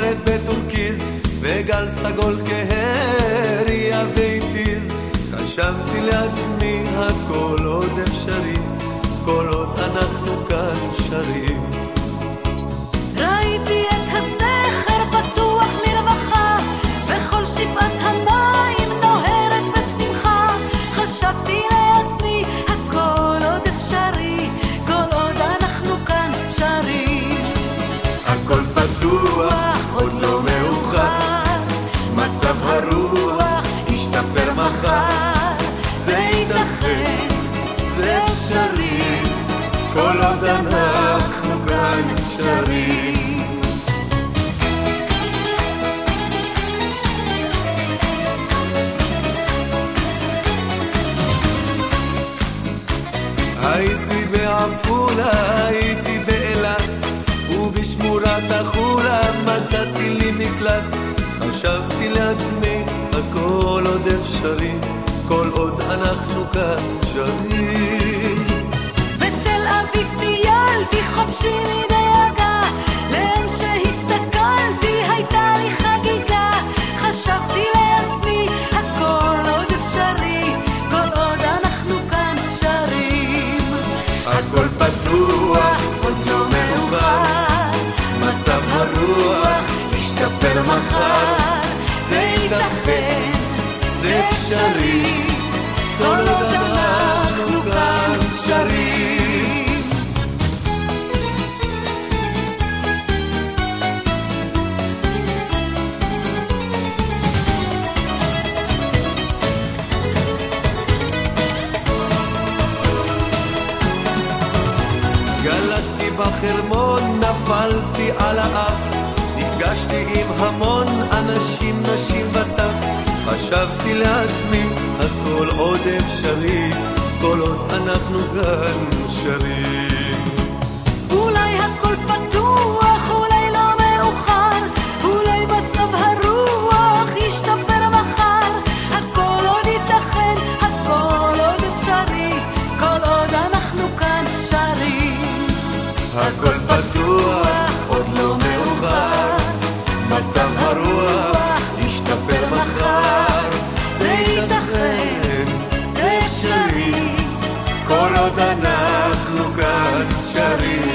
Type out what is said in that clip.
סרט בטורקיז, וגל סגול כהה הריע והתיז. חשבתי לעצמי, הכל עוד אפשרי, כל עוד אנחנו כאן שרים. פתוח, עוד לא מאוחר? מצב הרוח ישתפר מחר. זה ייתכן, זה אפשרי. כל עוד אנחנו כאן שרים. הייתי בעפולה, הייתי באילת ובשמורת החולה מצאתי לי מקלט. חשבתי לעצמי הכל עוד אפשרי כל עוד אנחנו כאן שרים. בתל אביב טיילתי חופשי אפשרי כל עוד אנחנו כאן שרים גלשתי בחרמון, נפלתי על האף. נפגשתי עם המון אנשים, נשים וטף חשבתי לעצמי, הכל עוד אפשרי, כל עוד אנחנו כאן שרים. אולי הכל פתוח, אולי לא מאוחר, אולי מצב הרוח ישתפר מחר, הכל עוד ייתכן, הכל עוד אפשרי, כל עוד אנחנו כאן שרים. הכל פתוח עוד אנחנו כאן שרים.